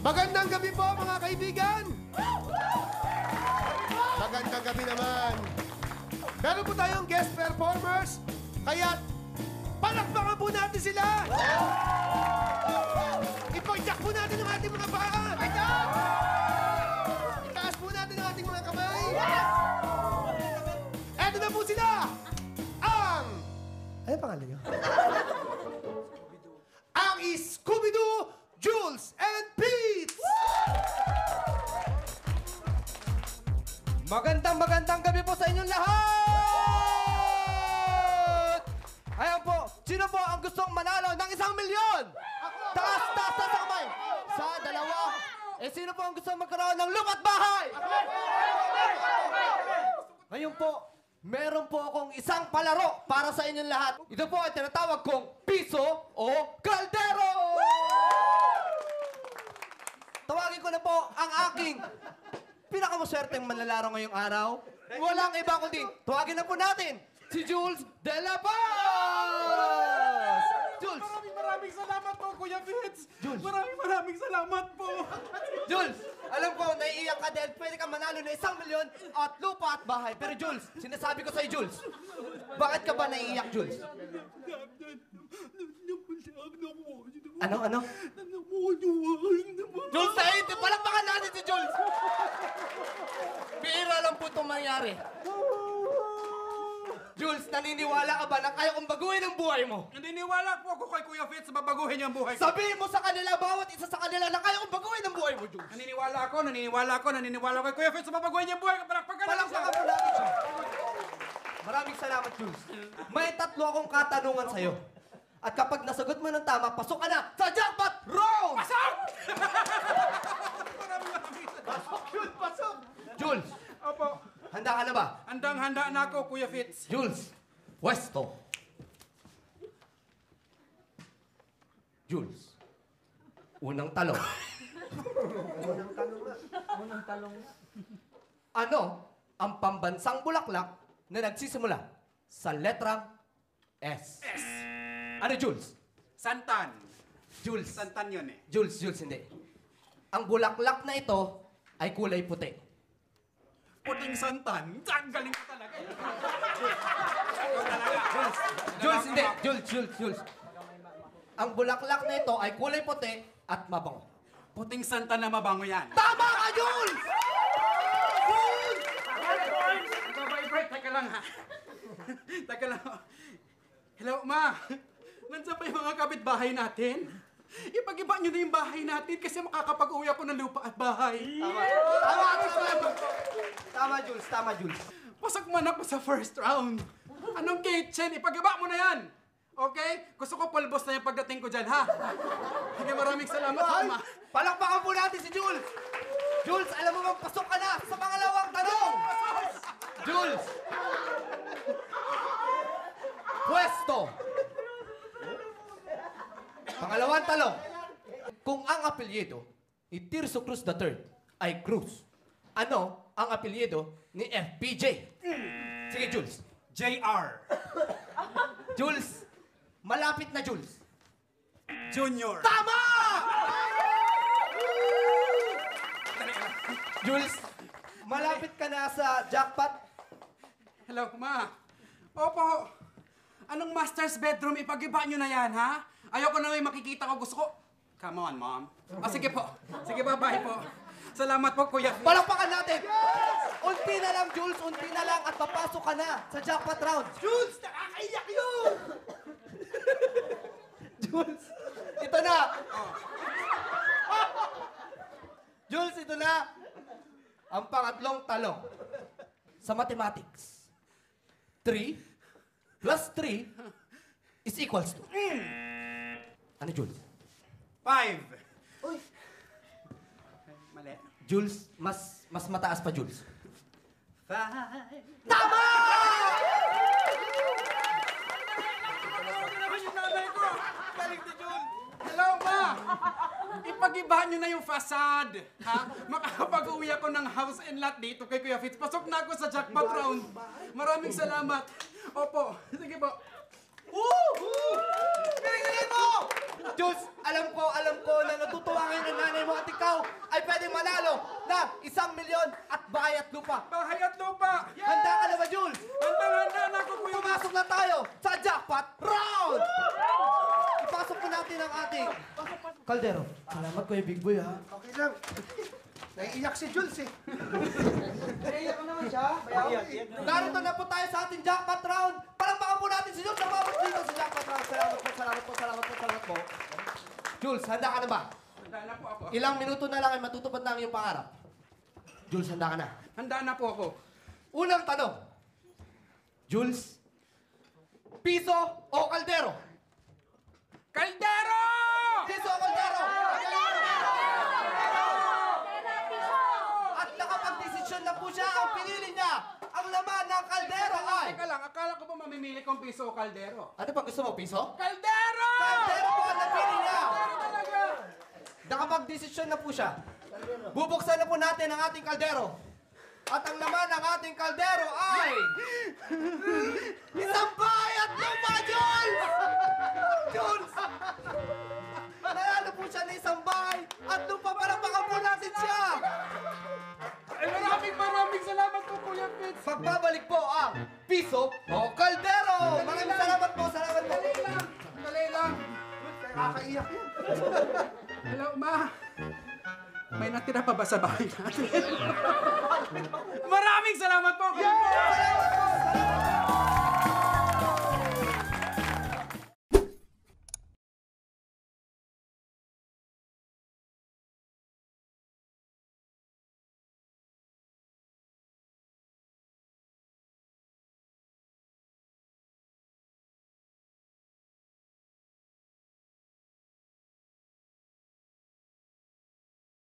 Magandang gabi po mga kaibigan! Magandang gabi naman. Meron po tayong guest performers, kaya palakpakan po natin sila! Ipagyak po natin ang ating mga paa! Itaas po natin ang ating mga kamay! Eto na po sila! Ang... Ano pangalan niyo? ang Scooby-Doo, Jules and Magandang magandang gabi po sa inyong lahat! Ayan po, sino po ang gustong manalo ng isang milyon? Taas, taas, taas ang kamay! Sa dalawa. Eh, sino po ang gustong magkaroon ng lupat bahay? Ngayon po, meron po akong isang palaro para sa inyong lahat. Ito po ay tinatawag kong piso o kaldero! Tawagin ko na po ang aking pinakamaswerteng manlalaro ngayong araw. Walang iba kundi, tawagin na po natin si Jules De La Paz! Jules! Maraming maraming salamat po, Kuya Fitz. Jules. Maraming maraming salamat po. Jules! Alam ko, naiiyak ka dahil pwede ka manalo ng isang milyon at lupa at bahay. Pero Jules, sinasabi ko sa'yo, Jules, bakit ka ba naiiyak, Jules? Ano, ano? Jules, sa hindi, palakpakan natin si Jules! Lang po itong mangyari. Jules, naniniwala ka ba na kaya kong baguhin ang buhay mo? Naniniwala po ako kay Kuya Fitz na babaguhin niya ang buhay ko. Sabihin mo sa kanila, bawat isa sa kanila na kaya kong baguhin ang buhay mo, Jules. Naniniwala ako, naniniwala ako, naniniwala ako kay Kuya Fitz na babaguhin niya ang buhay ko. Palakpakan natin siya. Palakpakan natin siya. Maraming salamat, Jules. May tatlo akong katanungan sa'yo. At kapag nasagot mo ng tama, pasok ka na sa jackpot round! Pasok! maraming maraming salamat. Pasok, Jules, pasok! Jules, Opo, handa ka na ba? handang-handa na ako, Kuya Fitz. Jules, pwesto. Jules, unang talong. unang talong Ano ang pambansang bulaklak na nagsisimula sa letrang S? S. Ano, Jules? Santan. Jules. Santan yun eh. Jules, Jules, hindi. Ang bulaklak na ito ay kulay puti. Puting santan. Ang galing ko talaga eh. Jules, hindi. Jules, Jules, Jules. Ang bulaklak na ito ay kulay puti at mabango. Puting santan na mabango yan. Tama ka, Jules! Vibrate, teka lang ha. teka lang. Hello, ma. Nandiyan pa yung mga kapitbahay natin. Ipag-iba nyo na yung bahay natin kasi makakapag-uwi ako ng lupa at bahay. Tama. Tama, tama. Tama, Jules. Tama, Jules. Pasok man ako sa first round. Anong kitchen? Ipag-iba mo na yan. Okay? Gusto ko pulbos na yung pagdating ko dyan, ha? Sige, maraming salamat, ha, ma. Palakpakan po natin si Jules. Jules, alam mo bang pasok ka na sa pangalawang tanong? Jules! Pwesto. Pangalawang tanong. Kung ang apelyido ni Tirso Cruz III ay Cruz, ano ang apelyido ni FPJ? Sige, Jules. JR. Jules, malapit na Jules. Junior. Tama! Jules, malapit ka na sa jackpot. Hello, ma. Opo. Anong master's bedroom? Ipag-iba nyo na yan, ha? Ayoko na may makikita ko. Gusto ko... Come on, mom. Ah, sige po. Sige, bye-bye po. Salamat po, Kuya. Palakpakan natin! Unti na lang, Jules. Unti na lang at papasok ka na sa jackpot round. Jules, nakakaiyak yun! Jules, ito na! Jules, ito na! Ang pangatlong talong. Sa mathematics, 3 plus 3 is equals to... Ano, Jules? Five. Mali. Jules, mas mas mataas pa, Jules. Five. Tama! Hello, ma. Ipag-iba nyo na yung facade. Ha? Makakapag-uwi ako ng house and lot dito kay Kuya Fitz. Pasok na ako sa jackpot round. Maraming salamat. Opo. Sige po. Woo! Woo! Pinigilin mo! Diyos, alam ko, alam ko na natutuwa ngayon ang nanay mo at ikaw ay pwedeng manalo ng isang milyon at bahay at lupa. Bahay at lupa! Yes! Handa ka na ba, Jules? Handa, handa na ako, Kuya. Pumasok na tayo sa jackpot round! Ipasok po natin ang ating kaldero. Salamat, Kuya Big Boy, ha? Okay lang. Naiiyak si Jules, eh. Naiiyak naman siya. Narito na po tayo sa ating jackpot round. Po natin si Jules. Namabot dito sa jackpot round. Salamat po, salamat po, salamat po, salamat po. Jules, handa ka na ba? Handa na po ako. Ilang minuto na lang ay matutupad na ang iyong pangarap. Jules, handa ka na. Handa na po ako. Unang tanong. Jules, piso o kaldero? Kaldero! Piso o kaldero? At nakapag-desisyon na po siya ang pinili niya. Ang laman ng kaldero ay... Teka lang, akala ko ba kong piso o kaldero? Ano pa gusto mo, piso? Kaldero! Kaldero po ang napili niya. Kaldero talaga! Nakapag-desisyon na po siya. Bubuksan na po natin ang ating kaldero. At ang laman ng ating kaldero ay... Isang bahay at lupa, Jules! Jules! Nanalo po siya ng isang bahay at lupa para po natin siya. Ay, maraming maraming salamat po, Kuya Fitz. Pagbabalik po ang piso o Yan. Hello, ma. May natira pa ba sa bahay natin? maraming salamat po, Kuya